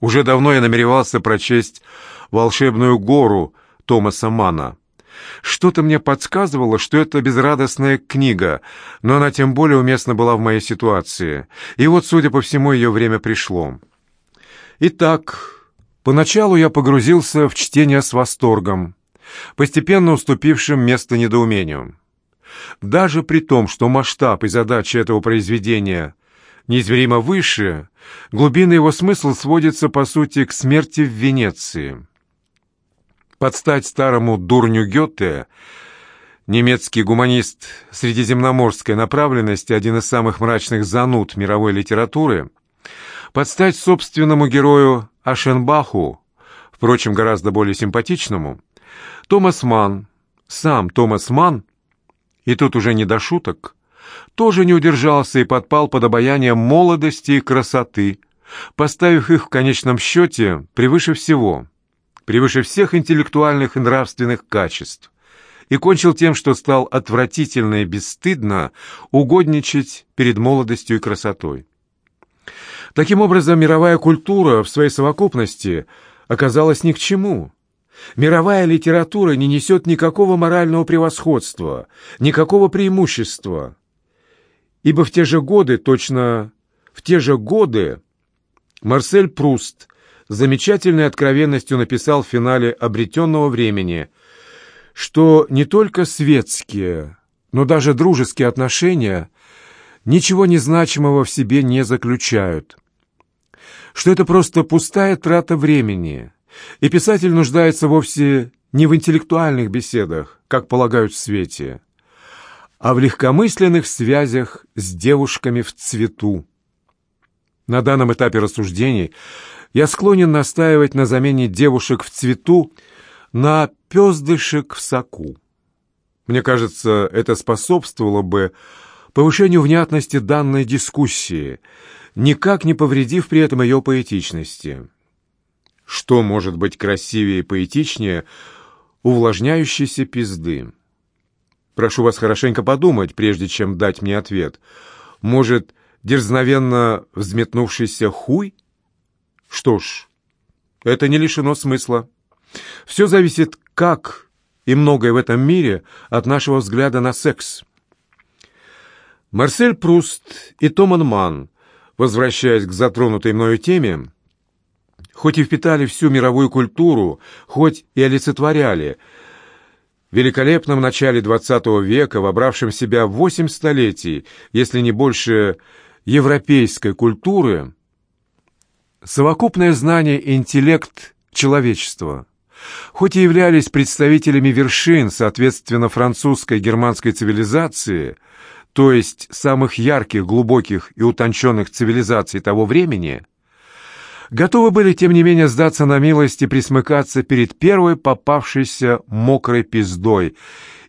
Уже давно я намеревался прочесть «Волшебную гору» Томаса Мана. Что-то мне подсказывало, что это безрадостная книга, но она тем более уместна была в моей ситуации. И вот, судя по всему, ее время пришло. Итак, поначалу я погрузился в чтение с восторгом, постепенно уступившим место недоумению. Даже при том, что масштаб и задачи этого произведения неизмеримо выше, глубина его смысла сводится, по сути, к смерти в Венеции. Под стать старому дурню Гёте, немецкий гуманист средиземноморской направленности, один из самых мрачных зануд мировой литературы, под стать собственному герою Ашенбаху, впрочем, гораздо более симпатичному, Томас Манн, сам Томас Манн, и тут уже не до шуток, тоже не удержался и подпал под обаяние молодости и красоты, поставив их в конечном счете превыше всего, превыше всех интеллектуальных и нравственных качеств, и кончил тем, что стал отвратительно и бесстыдно угодничать перед молодостью и красотой. Таким образом, мировая культура в своей совокупности оказалась ни к чему. Мировая литература не несет никакого морального превосходства, никакого преимущества. Ибо в те же годы, точно в те же годы, Марсель Пруст с замечательной откровенностью написал в финале «Обретенного времени», что не только светские, но даже дружеские отношения ничего незначимого в себе не заключают, что это просто пустая трата времени, и писатель нуждается вовсе не в интеллектуальных беседах, как полагают в свете, а в легкомысленных связях с девушками в цвету. На данном этапе рассуждений я склонен настаивать на замене девушек в цвету на пёздышек в соку. Мне кажется, это способствовало бы повышению внятности данной дискуссии, никак не повредив при этом ее поэтичности. Что может быть красивее и поэтичнее увлажняющейся пизды? Прошу вас хорошенько подумать, прежде чем дать мне ответ. Может, дерзновенно взметнувшийся хуй? Что ж, это не лишено смысла. Все зависит, как и многое в этом мире от нашего взгляда на секс. Марсель Пруст и Томан Ман, возвращаясь к затронутой мною теме, хоть и впитали всю мировую культуру, хоть и олицетворяли – великолепном начале XX века, вобравшем в себя восемь столетий, если не больше европейской культуры, совокупное знание интеллект человечества, хоть и являлись представителями вершин, соответственно, французской и германской цивилизации, то есть самых ярких, глубоких и утонченных цивилизаций того времени, готовы были, тем не менее, сдаться на милость и присмыкаться перед первой попавшейся мокрой пиздой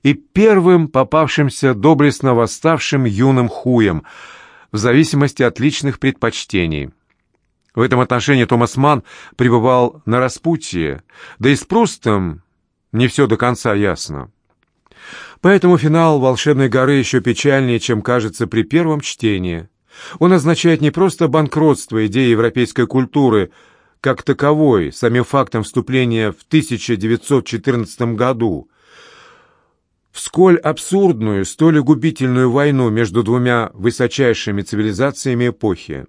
и первым попавшимся доблестно восставшим юным хуем, в зависимости от личных предпочтений. В этом отношении Томас Манн пребывал на распутье, да и с Прустом не все до конца ясно. Поэтому финал «Волшебной горы» еще печальнее, чем кажется при первом чтении. Он означает не просто банкротство идеи европейской культуры как таковой, самим фактом вступления в 1914 году, в сколь абсурдную, столь губительную войну между двумя высочайшими цивилизациями эпохи.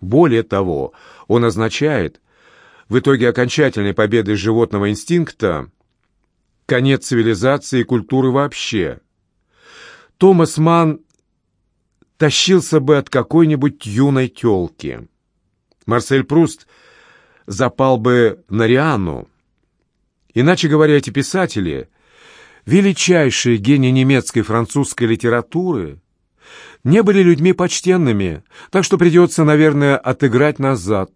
Более того, он означает, в итоге окончательной победы животного инстинкта, конец цивилизации и культуры вообще. Томас Манн тащился бы от какой-нибудь юной тёлки. Марсель Пруст запал бы на Риану. Иначе говоря, эти писатели, величайшие гении немецкой и французской литературы, не были людьми почтенными, так что придется, наверное, отыграть назад,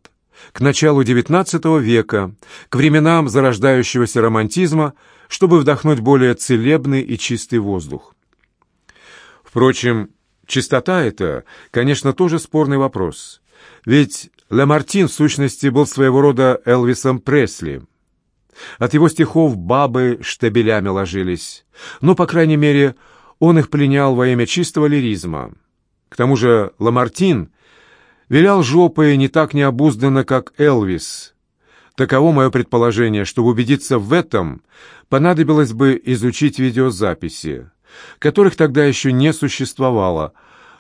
к началу XIX века, к временам зарождающегося романтизма, чтобы вдохнуть более целебный и чистый воздух. Впрочем, Чистота это, конечно, тоже спорный вопрос. Ведь Ламартин, в сущности, был своего рода Элвисом Пресли. От его стихов бабы штабелями ложились. Но, по крайней мере, он их пленял во имя чистого лиризма. К тому же Ламартин Вилял жопой не так необузданно, как Элвис. Таково мое предположение, чтобы убедиться в этом, понадобилось бы изучить видеозаписи, которых тогда еще не существовало,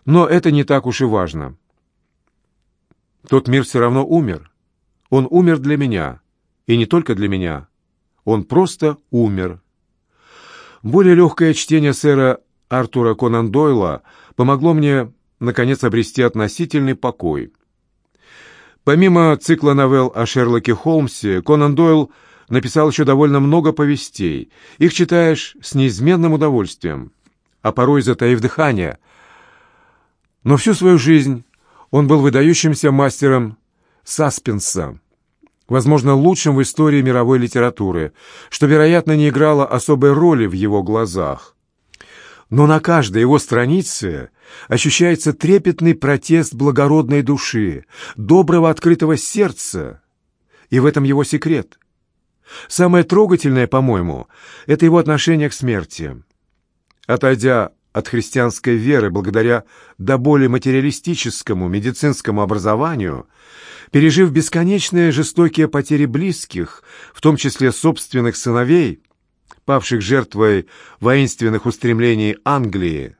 но это не так уж и важно. Тот мир все равно умер. Он умер для меня. И не только для меня. Он просто умер. Более легкое чтение сэра Артура Конан Дойла помогло мне, наконец, обрести относительный покой. Помимо цикла новелл о Шерлоке Холмсе, Конан Дойл написал еще довольно много повестей. Их читаешь с неизменным удовольствием, а порой затаив дыхание. Но всю свою жизнь он был выдающимся мастером саспенса, возможно, лучшим в истории мировой литературы, что, вероятно, не играло особой роли в его глазах. Но на каждой его странице ощущается трепетный протест благородной души, доброго открытого сердца, и в этом его секрет. Самое трогательное, по-моему, это его отношение к смерти. Отойдя от христианской веры благодаря до более материалистическому медицинскому образованию, пережив бесконечные жестокие потери близких, в том числе собственных сыновей, павших жертвой воинственных устремлений Англии,